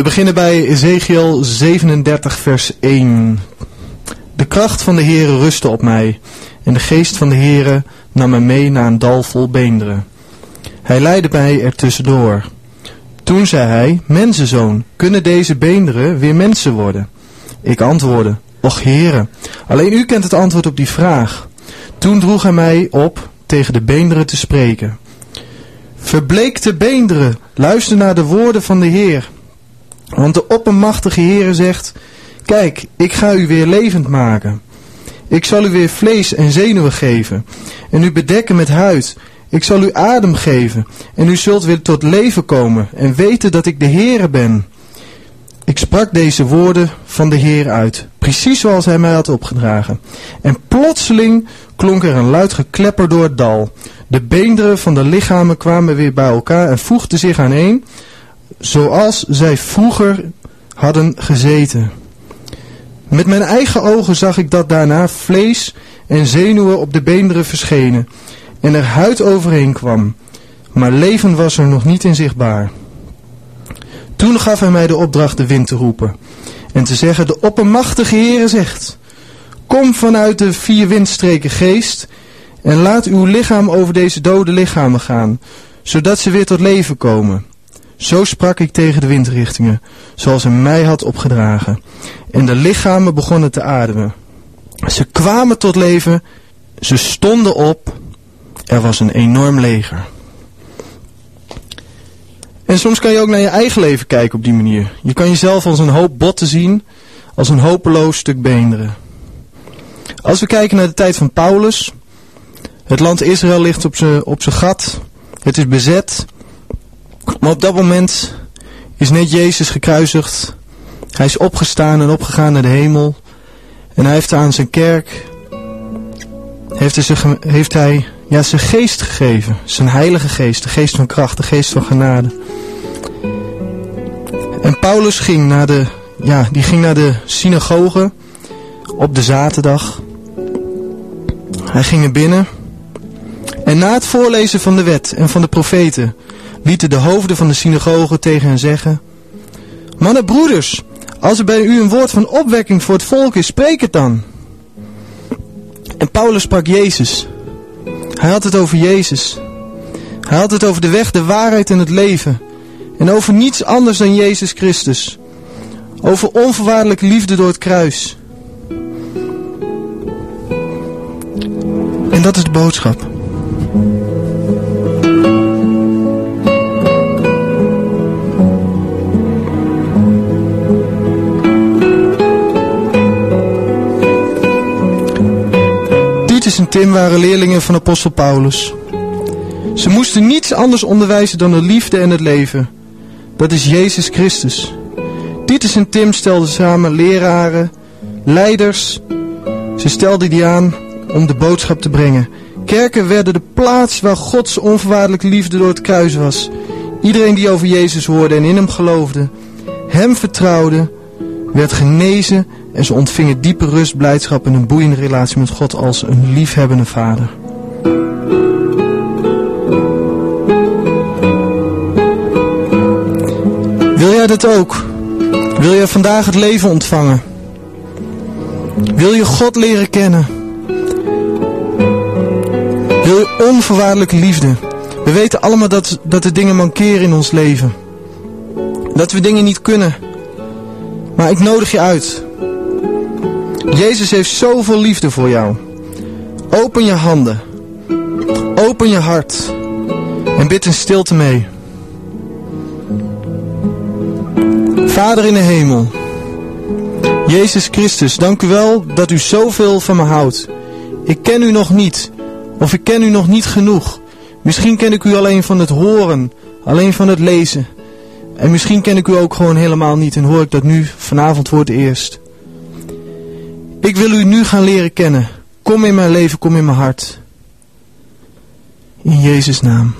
We beginnen bij Ezekiel 37 vers 1. De kracht van de Heere rustte op mij en de geest van de Heere nam me mee naar een dal vol beenderen. Hij leidde mij er tussendoor. Toen zei hij, mensenzoon, kunnen deze beenderen weer mensen worden? Ik antwoordde, och Heere, alleen u kent het antwoord op die vraag. Toen droeg hij mij op tegen de beenderen te spreken. Verbleekte beenderen, luister naar de woorden van de Heer. Want de oppermachtige Heere zegt, kijk, ik ga u weer levend maken. Ik zal u weer vlees en zenuwen geven en u bedekken met huid. Ik zal u adem geven en u zult weer tot leven komen en weten dat ik de Heere ben. Ik sprak deze woorden van de Heer uit, precies zoals hij mij had opgedragen. En plotseling klonk er een luid geklepper door het dal. De beenderen van de lichamen kwamen weer bij elkaar en voegden zich aaneen, zoals zij vroeger hadden gezeten. Met mijn eigen ogen zag ik dat daarna vlees en zenuwen op de beenderen verschenen en er huid overheen kwam, maar leven was er nog niet in zichtbaar. Toen gaf hij mij de opdracht de wind te roepen en te zeggen, de oppermachtige Heere zegt, kom vanuit de vier windstreken geest en laat uw lichaam over deze dode lichamen gaan, zodat ze weer tot leven komen. Zo sprak ik tegen de windrichtingen, zoals hij mij had opgedragen. En de lichamen begonnen te ademen. Ze kwamen tot leven, ze stonden op, er was een enorm leger. En soms kan je ook naar je eigen leven kijken op die manier. Je kan jezelf als een hoop botten zien, als een hopeloos stuk beenderen. Als we kijken naar de tijd van Paulus, het land Israël ligt op zijn op gat, het is bezet, maar op dat moment is net Jezus gekruisigd. Hij is opgestaan en opgegaan naar de hemel. En hij heeft aan zijn kerk, heeft hij, zich, heeft hij ja, zijn geest gegeven. Zijn heilige geest, de geest van kracht, de geest van genade. En Paulus ging naar de, ja, die ging naar de synagoge op de zaterdag. Hij ging er binnen. En na het voorlezen van de wet en van de profeten lieten de hoofden van de synagoge tegen hen zeggen... Mannen broeders, als er bij u een woord van opwekking voor het volk is, spreek het dan. En Paulus sprak Jezus. Hij had het over Jezus. Hij had het over de weg, de waarheid en het leven. En over niets anders dan Jezus Christus. Over onvoorwaardelijke liefde door het kruis. En dat is de boodschap. Titus en Tim waren leerlingen van apostel Paulus. Ze moesten niets anders onderwijzen dan de liefde en het leven. Dat is Jezus Christus. Titus en Tim stelden samen leraren, leiders. Ze stelden die aan om de boodschap te brengen. Kerken werden de plaats waar Gods onvoorwaardelijke liefde door het kruis was. Iedereen die over Jezus hoorde en in hem geloofde, hem vertrouwde, werd genezen en ze ontvingen diepe rust, blijdschap en een boeiende relatie met God als een liefhebbende vader. Wil jij dat ook? Wil je vandaag het leven ontvangen? Wil je God leren kennen? Wil je onvoorwaardelijke liefde? We weten allemaal dat, dat er dingen mankeren in ons leven. Dat we dingen niet kunnen. Maar ik nodig je uit. Jezus heeft zoveel liefde voor jou. Open je handen. Open je hart. En bid in stilte mee. Vader in de hemel. Jezus Christus, dank u wel dat u zoveel van me houdt. Ik ken u nog niet. Of ik ken u nog niet genoeg. Misschien ken ik u alleen van het horen. Alleen van het lezen. En misschien ken ik u ook gewoon helemaal niet en hoor ik dat nu vanavond voor het eerst. Ik wil u nu gaan leren kennen. Kom in mijn leven, kom in mijn hart. In Jezus' naam.